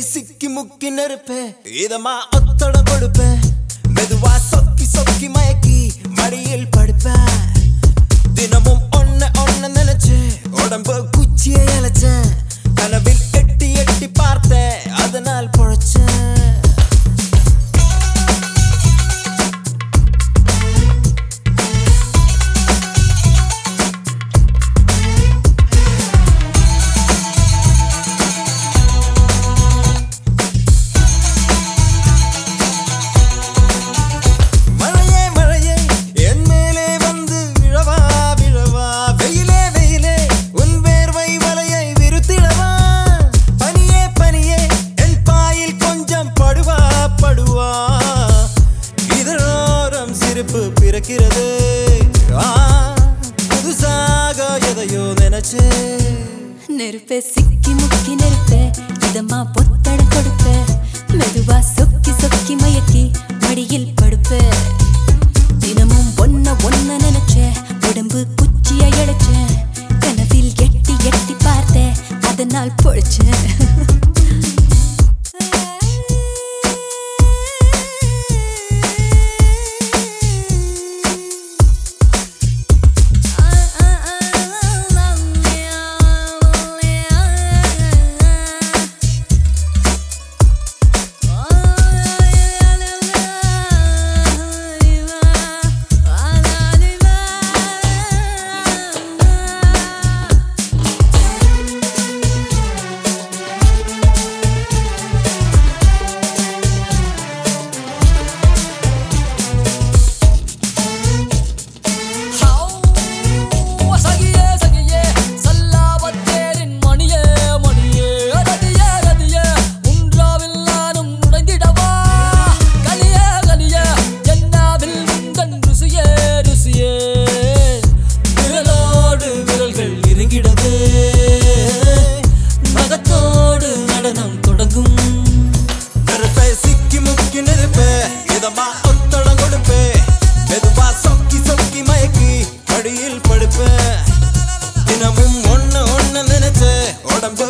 சிக்கி முக்கி நெருப்ப. இதமா ஒத்தட கொடுப்ப. மெதுவா சொக்கி சொக்கி மயக்கி மடியில் படுப்ப. தினமும் போச்சு நெருப்பே சிக்கி முக்கி நெருப்பே இதமா பொத்தட கொடுப்பே. மெதுவா சொக்கி சொக்கி மயக்கி மடியில் படுப்பே. தினமும் ஒன்ன ஒன்ன நினைச்சேன் உடம்பு குச்சிய இழைச்சேன் கனவில் எட்டி எட்டி பார்த்தேன் அதனால் பொழிச்சேன் தூக்கி நிறுப்பே இதமா ஒத்தடம் கொடுப்பே. மெதுவா சொக்கி சொக்கி மயக்கி படியில் படுப்பேன் தினமும் ஒன்னு ஒன்னு நினைச்சே உடம்பு